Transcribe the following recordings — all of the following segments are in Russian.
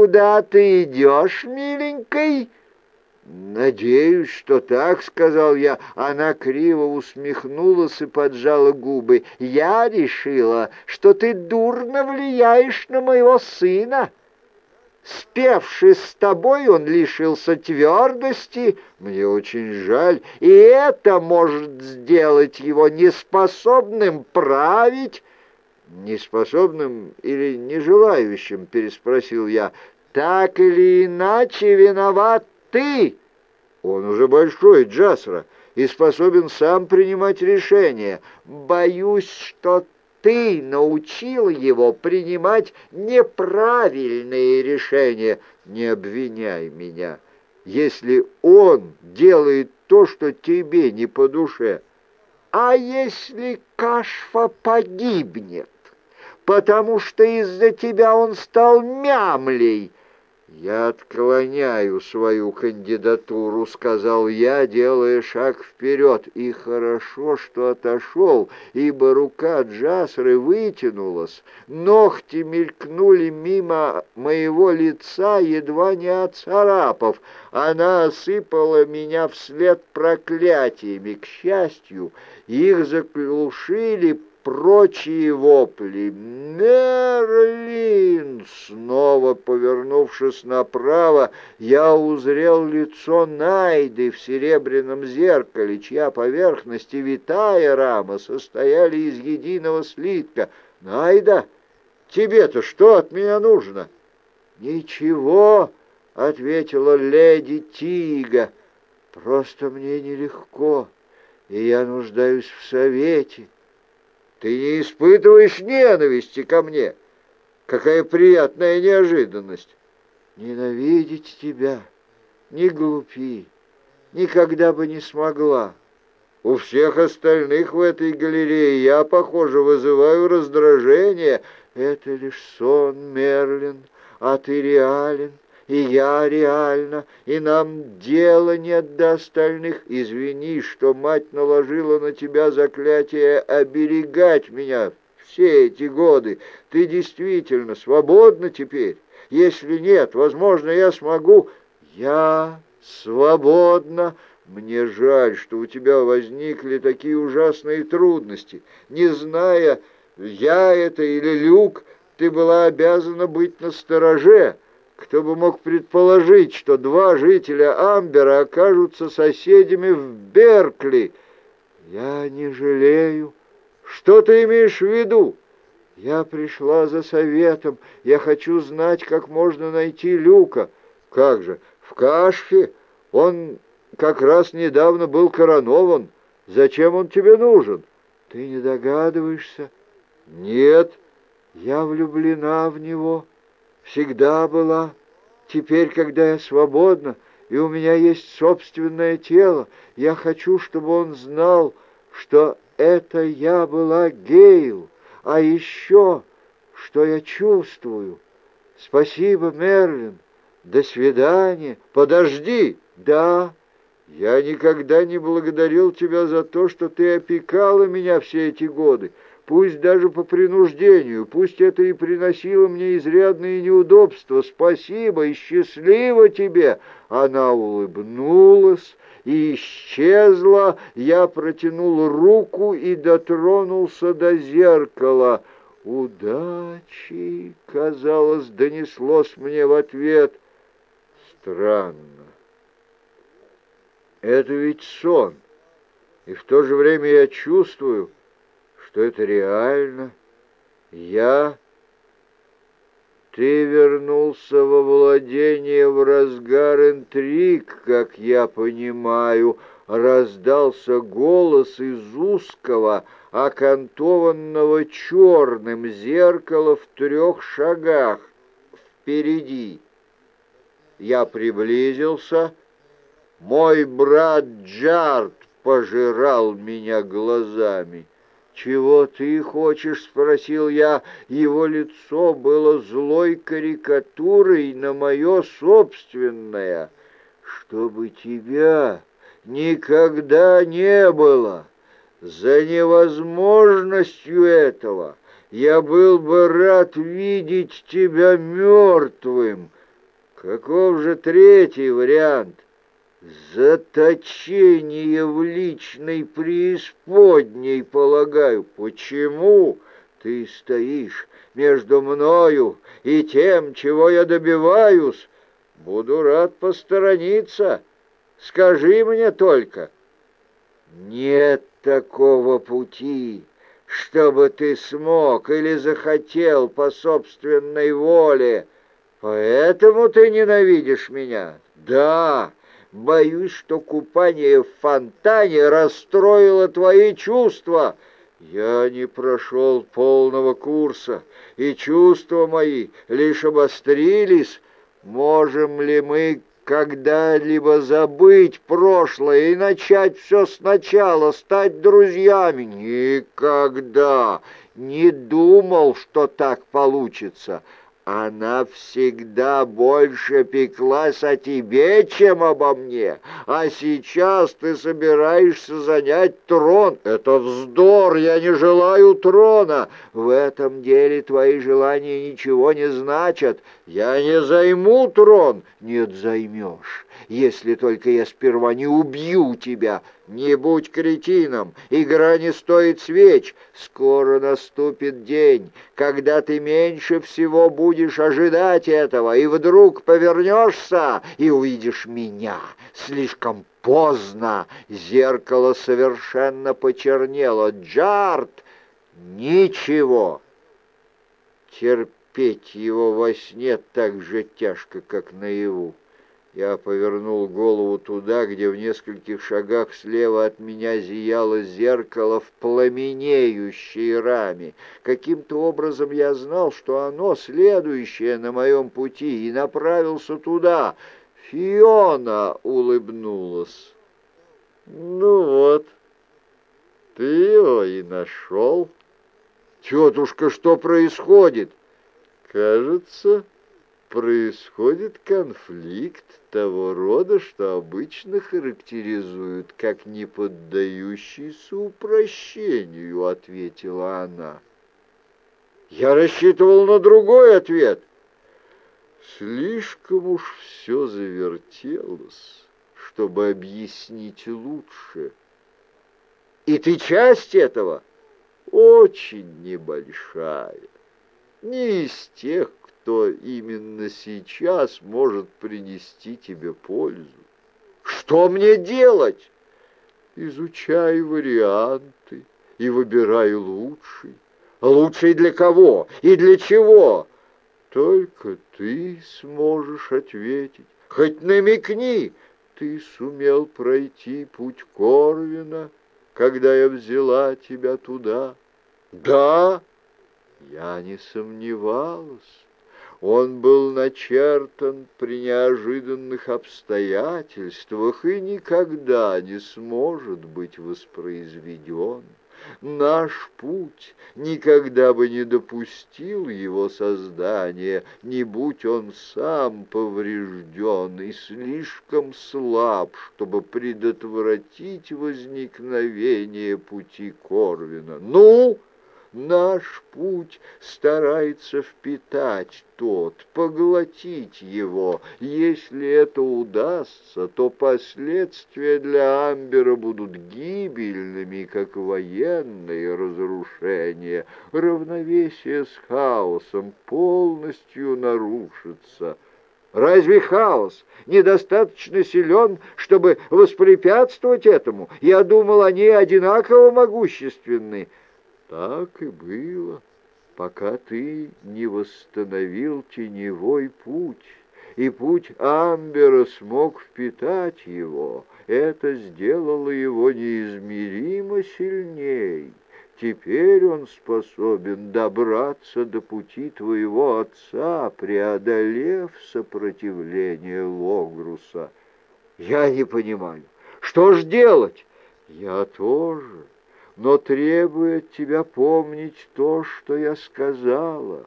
куда ты идешь, миленькой?» «Надеюсь, что так», — сказал я. Она криво усмехнулась и поджала губы. «Я решила, что ты дурно влияешь на моего сына. Спевший с тобой, он лишился твердости. Мне очень жаль, и это может сделать его неспособным править». «Неспособным или нежелающим?» — переспросил я. «Так или иначе виноват ты!» Он уже большой, Джасра, и способен сам принимать решения. Боюсь, что ты научил его принимать неправильные решения. Не обвиняй меня, если он делает то, что тебе не по душе. А если Кашфа погибнет, потому что из-за тебя он стал мямлей, «Я отклоняю свою кандидатуру», — сказал я, делая шаг вперед. И хорошо, что отошел, ибо рука Джасры вытянулась. Ногти мелькнули мимо моего лица, едва не оцарапав. Она осыпала меня вслед проклятиями. К счастью, их заглушили прочие вопли. «Мерлин!» Снова повернувшись направо, я узрел лицо Найды в серебряном зеркале, чья поверхность и витая рама состояли из единого слитка. «Найда, тебе-то что от меня нужно?» «Ничего», — ответила леди Тига, — «просто мне нелегко, и я нуждаюсь в совете». Ты не испытываешь ненависти ко мне. Какая приятная неожиданность. Ненавидеть тебя не глупи, никогда бы не смогла. У всех остальных в этой галерее я, похоже, вызываю раздражение. Это лишь сон, Мерлин, а ты реален и я реально, и нам дела нет до остальных. Извини, что мать наложила на тебя заклятие оберегать меня все эти годы. Ты действительно свободна теперь? Если нет, возможно, я смогу... Я свободна. Мне жаль, что у тебя возникли такие ужасные трудности. Не зная, я это или Люк, ты была обязана быть настороже. Кто бы мог предположить, что два жителя Амбера окажутся соседями в Беркли? Я не жалею. Что ты имеешь в виду? Я пришла за советом. Я хочу знать, как можно найти Люка. Как же, в Кашфе? Он как раз недавно был коронован. Зачем он тебе нужен? Ты не догадываешься? Нет, я влюблена в него всегда была. Теперь, когда я свободна, и у меня есть собственное тело, я хочу, чтобы он знал, что это я была Гейл, а еще, что я чувствую. Спасибо, Мерлин. До свидания. Подожди. Да, я никогда не благодарил тебя за то, что ты опекала меня все эти годы пусть даже по принуждению, пусть это и приносило мне изрядные неудобства. Спасибо и счастливо тебе!» Она улыбнулась и исчезла. Я протянул руку и дотронулся до зеркала. «Удачи!» — казалось, донеслось мне в ответ. «Странно. Это ведь сон, и в то же время я чувствую...» что это реально. Я... Ты вернулся во владение в разгар интриг, как я понимаю, раздался голос из узкого, окантованного черным зеркала в трех шагах впереди. Я приблизился. Мой брат Джард пожирал меня глазами. «Чего ты хочешь?» — спросил я. Его лицо было злой карикатурой на мое собственное. «Чтобы тебя никогда не было. За невозможностью этого я был бы рад видеть тебя мертвым». Каков же третий вариант? Заточение в личной преисподней, полагаю. Почему ты стоишь между мною и тем, чего я добиваюсь? Буду рад посторониться. Скажи мне только. Нет такого пути, чтобы ты смог или захотел по собственной воле. Поэтому ты ненавидишь меня. Да, боюсь, что купание в фонтане расстроило твои чувства. Я не прошел полного курса, и чувства мои лишь обострились. Можем ли мы когда-либо забыть прошлое и начать все сначала, стать друзьями. Никогда не думал, что так получится. Она всегда больше пеклась о тебе, чем обо мне. А сейчас ты собираешься занять трон. Это вздор, я не желаю трона. В этом деле твои желания ничего не значат. Я не займу трон. Нет, займешь если только я сперва не убью тебя. Не будь кретином, игра не стоит свеч. Скоро наступит день, когда ты меньше всего будешь ожидать этого, и вдруг повернешься и увидишь меня. Слишком поздно. Зеркало совершенно почернело. Джарт! Ничего. Терпеть его во сне так же тяжко, как наяву. Я повернул голову туда, где в нескольких шагах слева от меня зияло зеркало в пламенеющей раме. Каким-то образом я знал, что оно следующее на моем пути, и направился туда. Фиона улыбнулась. «Ну вот, ты его и нашел. Тетушка, что происходит?» «Кажется...» происходит конфликт того рода, что обычно характеризуют как неподдающийся упрощению, ответила она. Я рассчитывал на другой ответ. Слишком уж все завертелось, чтобы объяснить лучше. И ты часть этого? Очень небольшая. Не из тех, что именно сейчас может принести тебе пользу. Что мне делать? Изучай варианты и выбирай лучший. Лучший для кого и для чего? Только ты сможешь ответить. Хоть намекни, ты сумел пройти путь Корвина, когда я взяла тебя туда. Да, я не сомневалась. Он был начертан при неожиданных обстоятельствах и никогда не сможет быть воспроизведен. Наш путь никогда бы не допустил его создания, не будь он сам поврежден и слишком слаб, чтобы предотвратить возникновение пути Корвина. Ну, Наш путь старается впитать тот, поглотить его. Если это удастся, то последствия для Амбера будут гибельными, как военные разрушения. Равновесие с хаосом полностью нарушится. Разве хаос недостаточно силен, чтобы воспрепятствовать этому? Я думал, они одинаково могущественны. Так и было, пока ты не восстановил теневой путь, и путь Амбера смог впитать его. Это сделало его неизмеримо сильней. Теперь он способен добраться до пути твоего отца, преодолев сопротивление Логруса. Я не понимаю, что ж делать? Я тоже но требует тебя помнить то, что я сказала.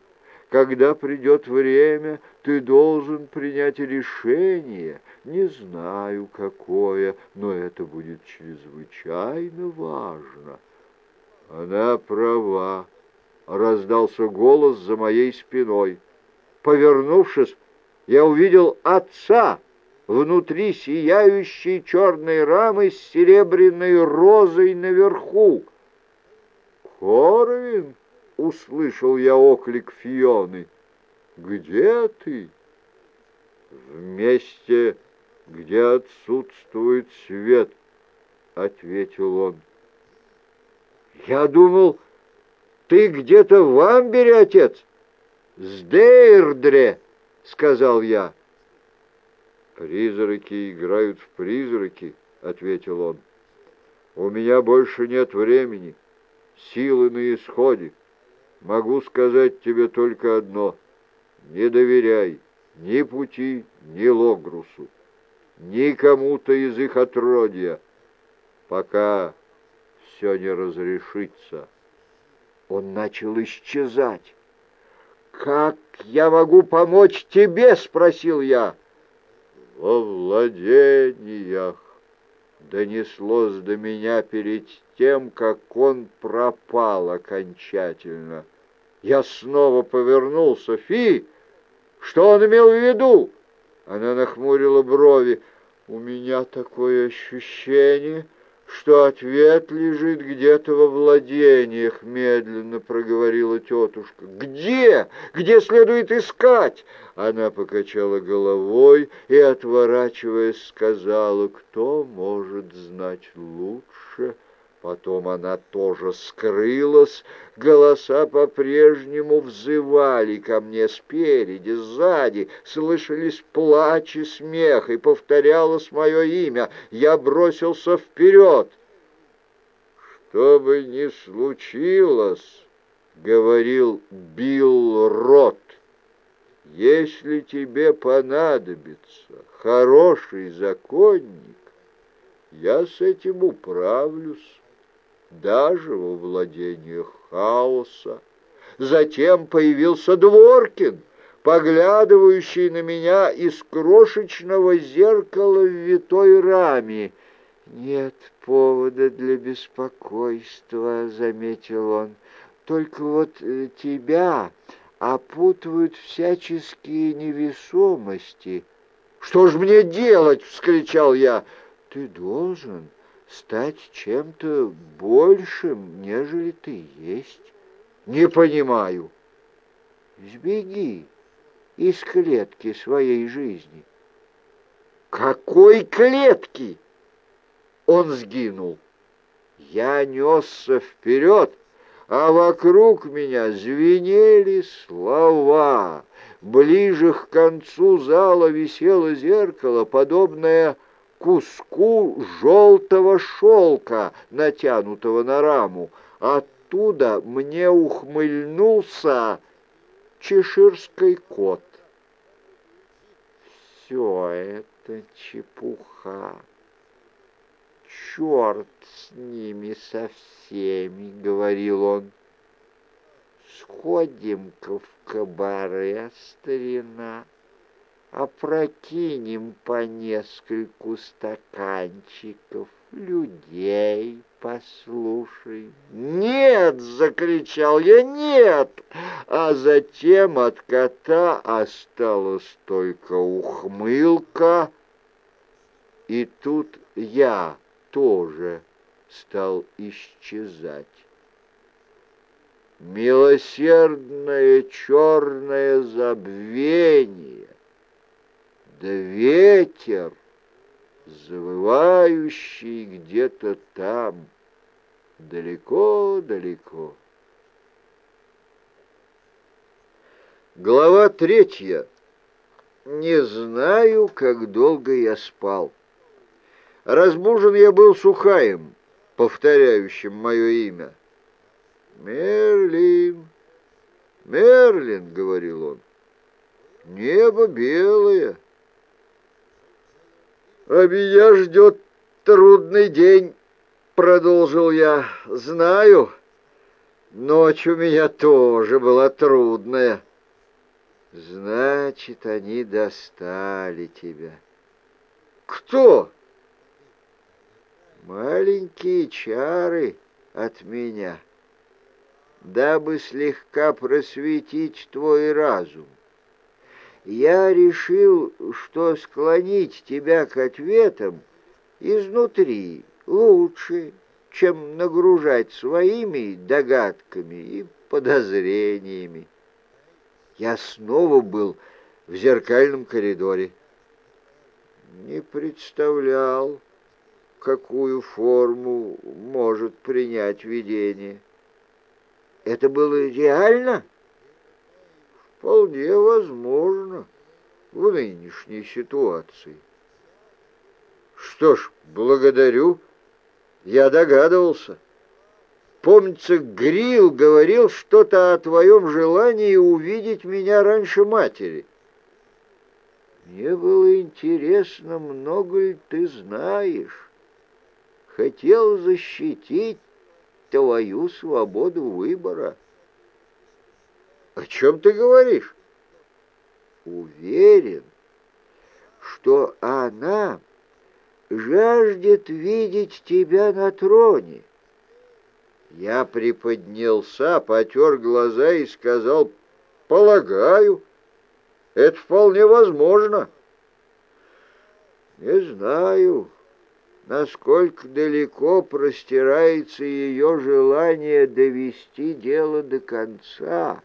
Когда придет время, ты должен принять решение. Не знаю, какое, но это будет чрезвычайно важно. Она права, — раздался голос за моей спиной. Повернувшись, я увидел отца внутри сияющей черной рамы с серебряной розой наверху. «Корвин!» — услышал я оклик Фионы. «Где ты?» «В месте, где отсутствует свет», — ответил он. «Я думал, ты где-то в Амбере, отец?» «С Дейрдре», — сказал я. «Призраки играют в призраки», — ответил он. «У меня больше нет времени, силы на исходе. Могу сказать тебе только одно — не доверяй ни пути, ни Логрусу, ни кому-то из их отродья, пока все не разрешится». Он начал исчезать. «Как я могу помочь тебе?» — спросил я. «Во владениях!» — донеслось до меня перед тем, как он пропал окончательно. Я снова повернулся. «Фи! Что он имел в виду?» Она нахмурила брови. «У меня такое ощущение...» что ответ лежит где-то во владениях, медленно проговорила тетушка. Где? Где следует искать? Она покачала головой и, отворачиваясь, сказала, кто может знать лучше. Потом она тоже скрылась, голоса по-прежнему взывали ко мне спереди, сзади, слышались плач и смех, и повторялось мое имя. Я бросился вперед. «Что бы ни случилось, — говорил Билл Рот, — если тебе понадобится хороший законник, я с этим управлюсь» даже во владениях хаоса. Затем появился Дворкин, поглядывающий на меня из крошечного зеркала в витой раме. «Нет повода для беспокойства», — заметил он. «Только вот э, тебя опутывают всяческие невесомости». «Что ж мне делать?» — вскричал я. «Ты должен стать чем-то большим, нежели ты есть. Не понимаю. Сбеги из клетки своей жизни. Какой клетки? Он сгинул. Я несся вперед, а вокруг меня звенели слова. Ближе к концу зала висело зеркало, подобное куску желтого шелка, натянутого на раму. Оттуда мне ухмыльнулся чеширский кот. Все это чепуха. Черт с ними со всеми, — говорил он. Сходим-ка в кабаре, старина опрокинем по нескольку стаканчиков, людей послушай. «Нет!» — закричал я, «нет!» А затем от кота осталась только ухмылка, и тут я тоже стал исчезать. Милосердное черное забвение да ветер, завывающий где-то там, далеко-далеко. Глава третья. Не знаю, как долго я спал. Разбужен я был сухаем, повторяющим мое имя. «Мерлин, Мерлин», — говорил он, — «небо белое, «А меня ждет трудный день», — продолжил я. «Знаю, ночь у меня тоже была трудная». «Значит, они достали тебя». «Кто?» «Маленькие чары от меня, дабы слегка просветить твой разум. Я решил, что склонить тебя к ответам изнутри лучше, чем нагружать своими догадками и подозрениями. Я снова был в зеркальном коридоре. Не представлял, какую форму может принять видение. Это было реально? Вполне возможно в нынешней ситуации. Что ж, благодарю. Я догадывался. Помнится, Грил говорил что-то о твоем желании увидеть меня раньше матери. Мне было интересно, много ли ты знаешь. Хотел защитить твою свободу выбора. О чем ты говоришь? Уверен, что она жаждет видеть тебя на троне. Я приподнялся, потер глаза и сказал, «Полагаю, это вполне возможно». «Не знаю, насколько далеко простирается ее желание довести дело до конца».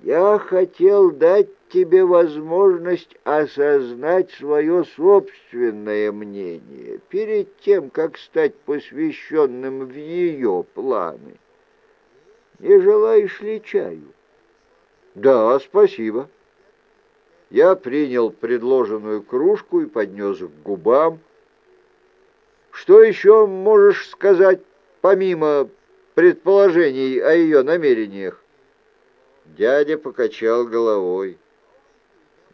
Я хотел дать тебе возможность осознать свое собственное мнение перед тем, как стать посвященным в ее планы. Не желаешь ли чаю? Да, спасибо. Я принял предложенную кружку и поднес к губам. Что еще можешь сказать, помимо предположений о ее намерениях? Дядя покачал головой.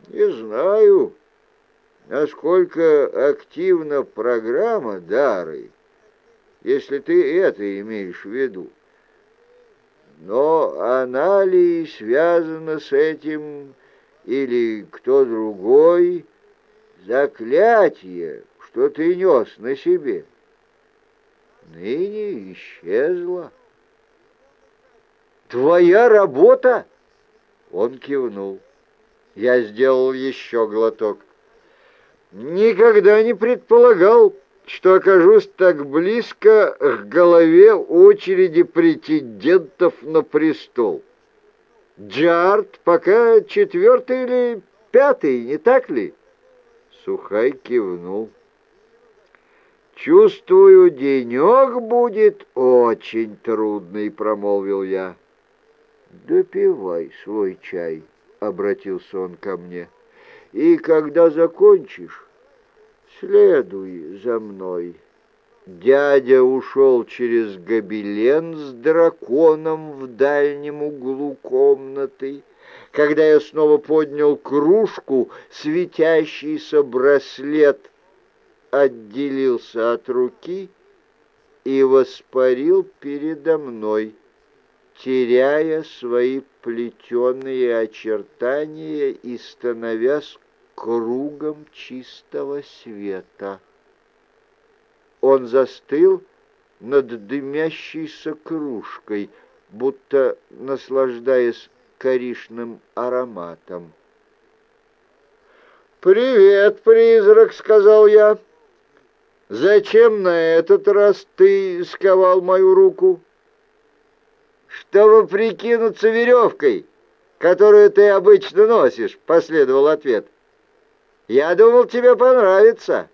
«Не знаю, насколько активна программа Дары, если ты это имеешь в виду. Но она ли связана с этим или кто другой? Заклятие, что ты нес на себе, ныне исчезло». «Твоя работа?» Он кивнул. Я сделал еще глоток. «Никогда не предполагал, что окажусь так близко к голове очереди претендентов на престол. Джарт пока четвертый или пятый, не так ли?» Сухай кивнул. «Чувствую, денек будет очень трудный», — промолвил я. «Допивай свой чай», — обратился он ко мне, — «и когда закончишь, следуй за мной». Дядя ушел через гобелен с драконом в дальнем углу комнаты. Когда я снова поднял кружку, светящийся браслет отделился от руки и воспарил передо мной теряя свои плетеные очертания и становясь кругом чистого света. Он застыл над дымящейся кружкой, будто наслаждаясь коричным ароматом. «Привет, призрак!» — сказал я. «Зачем на этот раз ты сковал мою руку?» Чтобы прикинуться веревкой, которую ты обычно носишь», — последовал ответ. «Я думал, тебе понравится».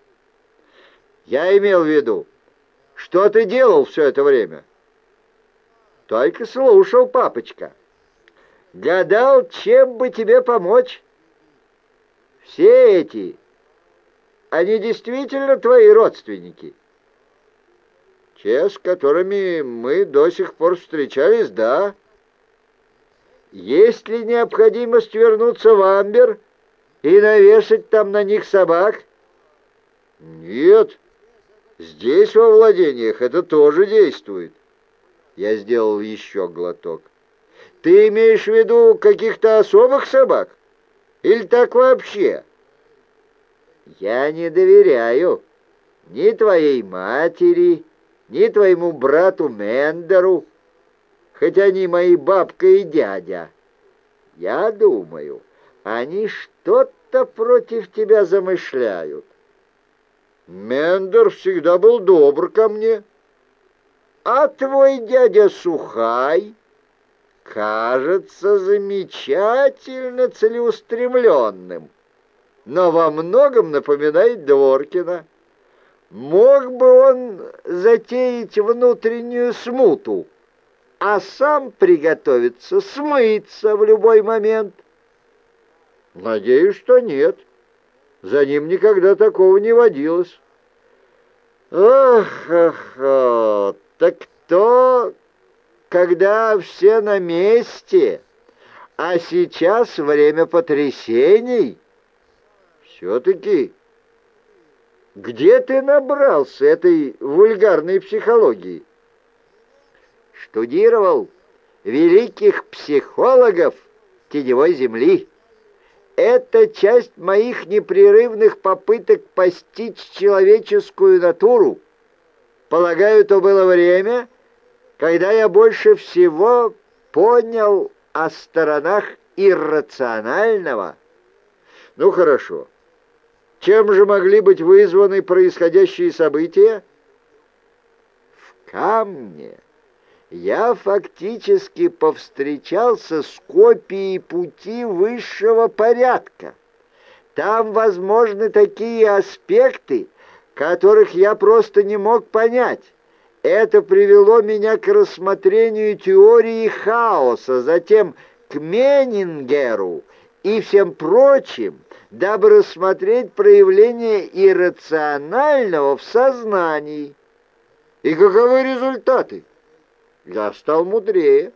«Я имел в виду, что ты делал все это время?» «Только слушал, папочка. Гадал, чем бы тебе помочь. Все эти, они действительно твои родственники?» Те, с которыми мы до сих пор встречались, да. Есть ли необходимость вернуться в Амбер и навешать там на них собак? Нет. Здесь, во владениях, это тоже действует. Я сделал еще глоток. Ты имеешь в виду каких-то особых собак? Или так вообще? Я не доверяю ни твоей матери, ни твоему брату Мендеру, хотя они мои бабка и дядя. Я думаю, Они что-то против тебя замышляют. Мендер всегда был добр ко мне. А твой дядя Сухай, кажется, замечательно целеустремленным, но во многом напоминает Дворкина. Мог бы он затеять внутреннюю смуту, а сам приготовиться смыться в любой момент. Надеюсь, что нет. За ним никогда такого не водилось. Ох, ох, ох, так кто, когда все на месте, а сейчас время потрясений? Все-таки, где ты набрался этой вульгарной психологии? штудировал великих психологов теневой земли. Это часть моих непрерывных попыток постичь человеческую натуру. Полагаю, то было время, когда я больше всего понял о сторонах иррационального. Ну хорошо. Чем же могли быть вызваны происходящие события? В камне я фактически повстречался с копией пути высшего порядка. Там возможны такие аспекты, которых я просто не мог понять. Это привело меня к рассмотрению теории хаоса, затем к Менингеру и всем прочим, дабы рассмотреть проявление иррационального в сознании. И каковы результаты? Я стал мудрее.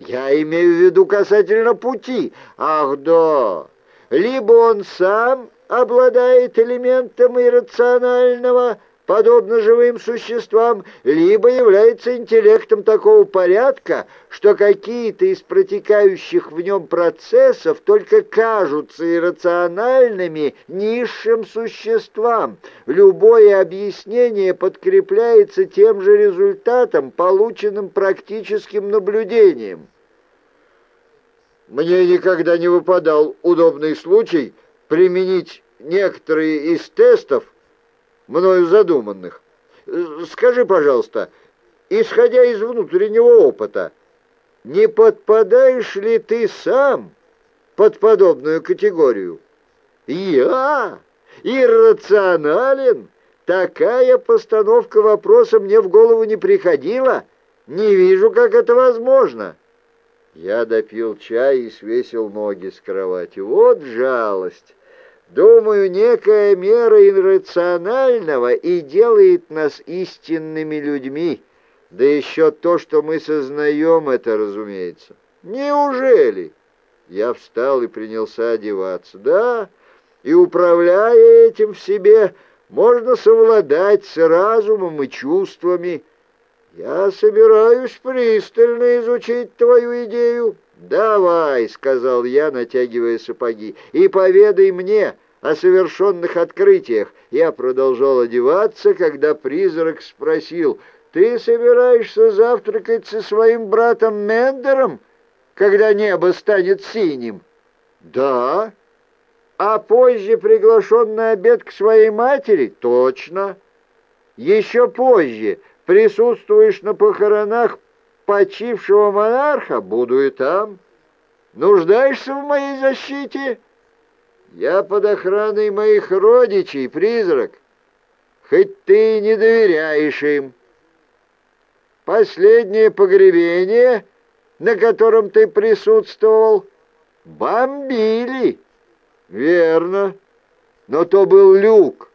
Я имею в виду касательно пути. Ах, да. Либо он сам обладает элементом иррационального, подобно живым существам, либо является интеллектом такого порядка, что какие-то из протекающих в нем процессов только кажутся иррациональными низшим существам. Любое объяснение подкрепляется тем же результатом, полученным практическим наблюдением. Мне никогда не выпадал удобный случай применить некоторые из тестов, мною задуманных. Скажи, пожалуйста, исходя из внутреннего опыта, не подпадаешь ли ты сам под подобную категорию? Я? Иррационален? Такая постановка вопроса мне в голову не приходила. Не вижу, как это возможно. Я допил чай и свесил ноги с кровати. Вот жалость! Думаю, некая мера иррационального и делает нас истинными людьми. Да еще то, что мы сознаем это, разумеется. Неужели? Я встал и принялся одеваться. Да, и управляя этим в себе, можно совладать с разумом и чувствами. Я собираюсь пристально изучить твою идею. «Давай», — сказал я, натягивая сапоги, — «и поведай мне о совершенных открытиях». Я продолжал одеваться, когда призрак спросил, «Ты собираешься завтракать со своим братом Мендером, когда небо станет синим?» «Да». «А позже приглашен на обед к своей матери?» «Точно». «Еще позже присутствуешь на похоронах почившего монарха, буду и там. Нуждаешься в моей защите? Я под охраной моих родичей, призрак, хоть ты не доверяешь им. Последнее погребение, на котором ты присутствовал, бомбили. Верно, но то был люк,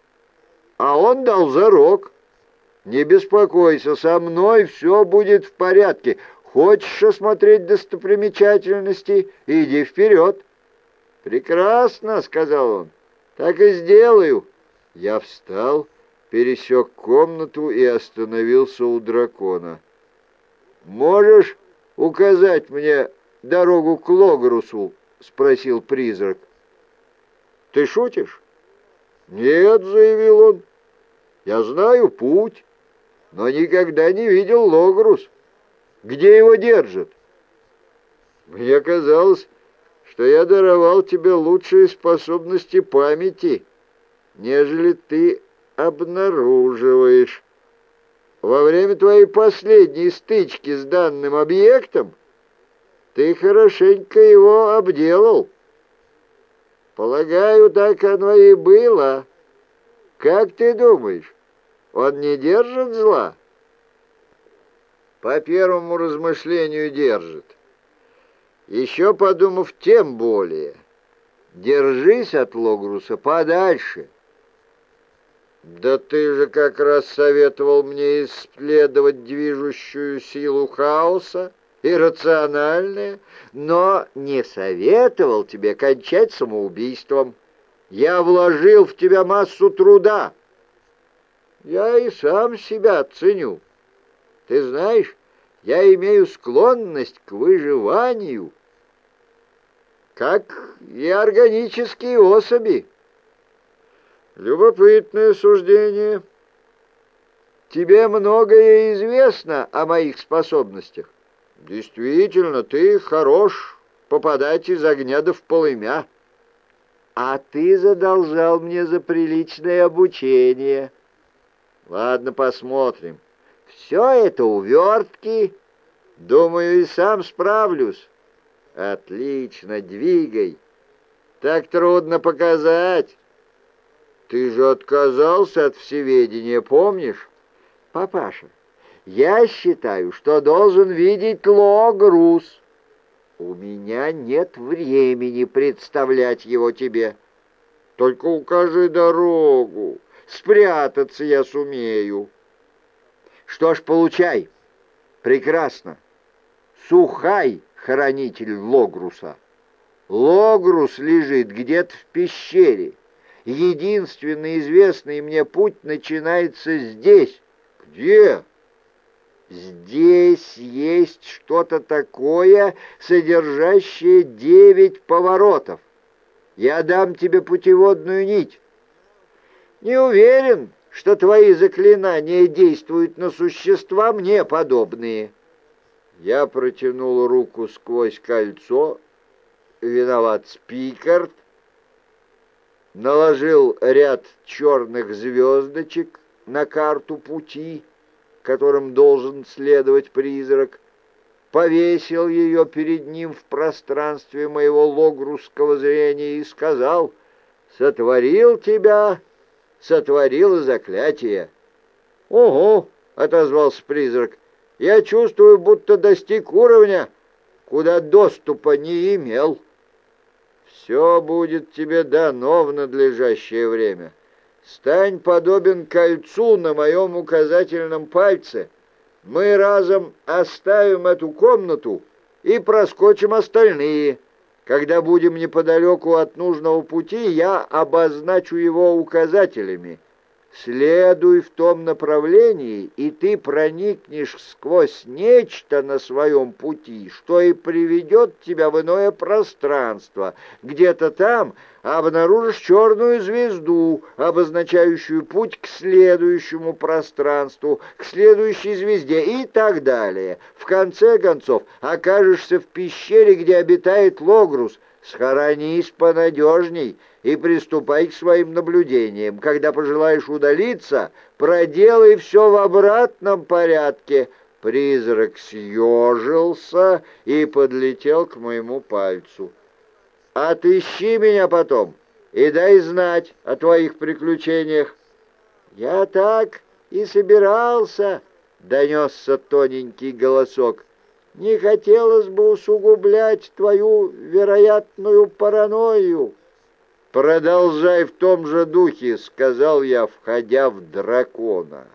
а он дал зарок. «Не беспокойся, со мной все будет в порядке. Хочешь осмотреть достопримечательности? Иди вперед». «Прекрасно», — сказал он. «Так и сделаю». Я встал, пересек комнату и остановился у дракона. «Можешь указать мне дорогу к Логрусу?» — спросил призрак. «Ты шутишь?» «Нет», — заявил он. «Я знаю путь» но никогда не видел Логрус. Где его держат? Мне казалось, что я даровал тебе лучшие способности памяти, нежели ты обнаруживаешь. Во время твоей последней стычки с данным объектом ты хорошенько его обделал. Полагаю, так оно и было. Как ты думаешь, он не держит зла? По первому размышлению держит. Еще подумав, тем более. Держись от Логруса подальше. Да ты же как раз советовал мне исследовать движущую силу хаоса иррациональное, но не советовал тебе кончать самоубийством. Я вложил в тебя массу труда. Я и сам себя ценю. Ты знаешь, я имею склонность к выживанию, как и органические особи. Любопытное суждение. Тебе многое известно о моих способностях. Действительно, ты хорош попадать из огня до в полымя. А ты задолжал мне за приличное обучение. Ладно, посмотрим. Все это увертки. Думаю, и сам справлюсь. Отлично, двигай. Так трудно показать. Ты же отказался от всеведения, помнишь? Папаша, я считаю, что должен видеть Логрус. У меня нет времени представлять его тебе. Только укажи дорогу. Спрятаться я сумею. Что ж, получай. Прекрасно. Сухай, хранитель Логруса. Логрус лежит где-то в пещере. Единственный известный мне путь начинается здесь. Где? Здесь есть что-то такое, содержащее девять поворотов. Я дам тебе путеводную нить. Не уверен, что твои заклинания действуют на существа мне подобные. Я протянул руку сквозь кольцо, виноват Спикард, наложил ряд черных звездочек на карту пути, которым должен следовать призрак, повесил ее перед ним в пространстве моего логрусского зрения и сказал, «Сотворил тебя, сотворил и заклятие». «Ого!» — отозвался призрак. «Я чувствую, будто достиг уровня, куда доступа не имел. Все будет тебе дано в надлежащее время». Стань подобен кольцу на моем указательном пальце. Мы разом оставим эту комнату и проскочим остальные. Когда будем неподалеку от нужного пути, я обозначу его указателями. Следуй в том направлении, и ты проникнешь сквозь нечто на своем пути, что и приведет тебя в иное пространство. Где-то там обнаружишь черную звезду, обозначающую путь к следующему пространству, к следующей звезде и так далее. В конце концов, окажешься в пещере, где обитает Логрус. Схоронись понадежней — и приступай к своим наблюдениям. Когда пожелаешь удалиться, проделай все в обратном порядке». Призрак съежился и подлетел к моему пальцу. «Отыщи меня потом и дай знать о твоих приключениях». «Я так и собирался», — донесся тоненький голосок. «Не хотелось бы усугублять твою вероятную паранойю». «Продолжай в том же духе», — сказал я, входя в дракона.